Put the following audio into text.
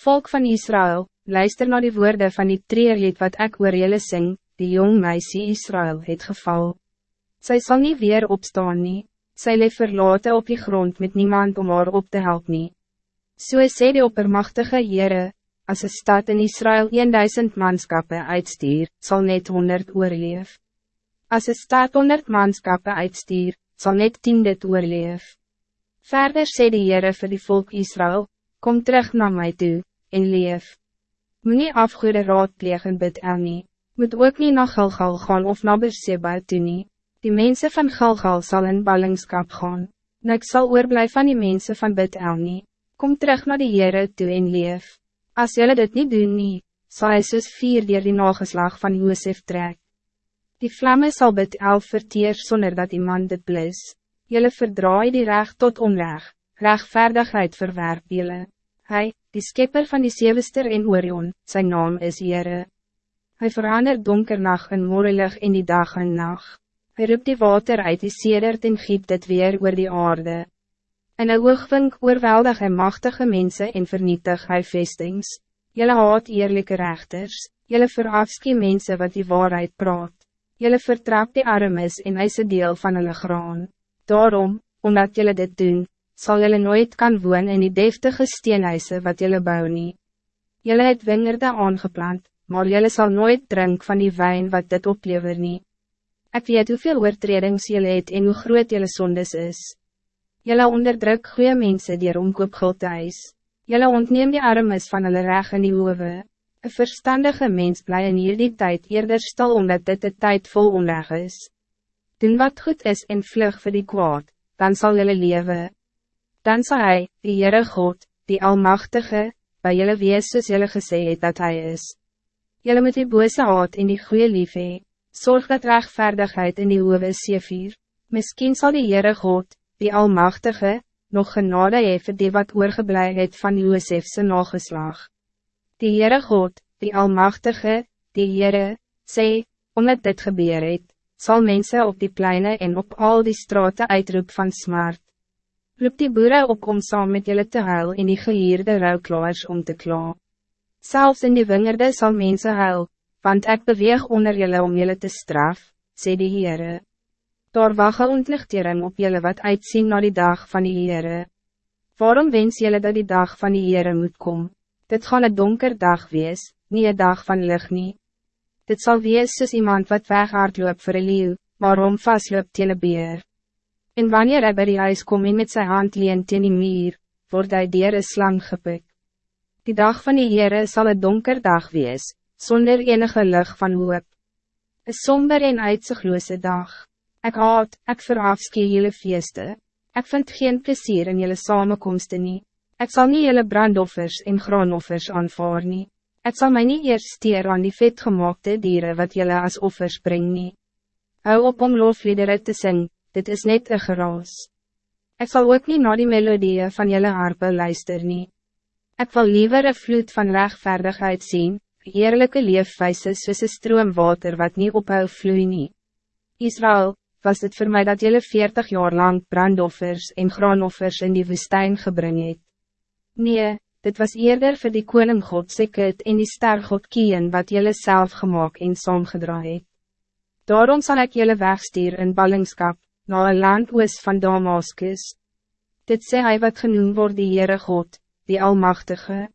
Volk van Israël, luister naar die woorden van die treerlied wat ek oor julle sing, die jong meisie Israël het geval. Zij zal niet weer opstaan nie, sy leef verlaten op die grond met niemand om haar op te helpen. nie. So sê die oppermachtige Heere, as een stad in Israël 1000 manskappe uitstuur, zal net 100 oorleef. As een stad 100 manskappe uitstuur, zal net 10 dit oorleef. Verder sê die Heere vir die volk Israël, kom terug naar mij toe, en leef. Moet nie afgoede raadpleeg en bid el nie, moet ook niet naar Gilgal gaan of naar Berseba toe nie. Die mensen van Gilgal zal in ballingskap gaan, ek sal oorblijf van die mensen van bid el nie. Kom terug naar die Heere toe en leef. Als jullie dit niet doen nie, sal hy soos vier dier die nageslag van Josef trek. Die vlamme zal bid el verteer zonder dat iemand dit blis. Jullie verdraai die recht tot onrecht rechtvaardigheid verwerp jylle. Hij, die skepper van die Zevester en Orion, zijn naam is Heere. Hij verandert donker nacht en morelig in die dag en nacht. Hij roept die water uit die sedert en giet dit weer oor die aarde. In een oogwink oorweldig hy machtige mensen en vernietig hy vestings. Jylle haat eerlijke rechters, jylle verafskie mensen wat die waarheid praat. Jylle vertrap die armes en hy deel van hulle graan. Daarom, omdat jylle dit doen, zal jullie nooit kan woon in die deftige steenhuise wat jullie bou nie. Jylle het wingerde aangeplant, maar jullie zal nooit drink van die wijn wat dit oplever nie. Ek weet hoeveel oortredings jullie het en hoe groot jullie sondes is. Jullie onderdruk goede mensen die er omkoop guld te eis. Jullie ontneem die armes van hulle reg in die hoeve. Een verstandige mens bly in hierdie tijd eerder stil omdat dit de tijd vol onreg is. Doen wat goed is en vlug voor die kwaad, dan zal jullie leven dan zal hij, die Heere God, die Almachtige, bij jullie wees soos jylle gesê het dat hij is. Jullie moet die bose haat in die goede lief hee, zorg dat rechtvaardigheid in die hoeve sevier. Misschien zal die Heere God, die Almachtige, nog genade hee vir die wat oorgeblij het van Joosefse nageslag. Die Heere God, die Almachtige, die Heere, sê, omdat dit gebeur het, sal mense op die pleinen en op al die straten uitroep van smart roep die boere op om saam met julle te huil en die gehierde rouwklaars om te kla. Zelfs in die wingerde zal mensen huil, want ik beweeg onder julle om julle te straf, sê die Heere. Daar wacht ontlichtering op julle wat uitzien naar die dag van die Heere. Waarom wens julle dat die dag van die Heere moet komen? Dit gaan een donker dag wees, niet een dag van licht nie. Dit zal wees soos iemand wat weghaard loop vir een leeuw, waarom vastloop teen een beer. En wanneer hij bij die huis kom en met zijn hand leen teen die muur, word hy dier een slang gepik. Die dag van die Heere zal een donker dag wees, zonder enige lucht van hoop. Een somber en uitzichtloze dag. Ik haat, ik verafskeer jullie feesten. Ik vind geen plezier in jullie samenkomsten nie. Ik zal niet jullie brandoffers en graanoffers aanvaar nie. Ik zal mij niet eerst stier aan die vetgemaakte dieren wat jullie als offers brengen. nie. Hou op om loofliederen te zingen dit is net een geraas. Ik zal ook niet naar die melodieën van jullie harpe luister nie. Ik wil liever een vloed van rechtvaardigheid zien, eerlijke leefwijze soos een stroomwater wat niet ophou vloei nie. Israël, was het voor mij dat jullie veertig jaar lang brandoffers en graanoffers in die woestijn gebring het? Nee, dit was eerder voor die koning God Sekut en die ster God Kien wat jullie zelf gemaakt en saamgedraai het. Daarom zal ik jullie wegstuur in ballingskap, na een land oos van Damaskus. Dit sê hy wat genoemd wordt die Heere God, die Almachtige.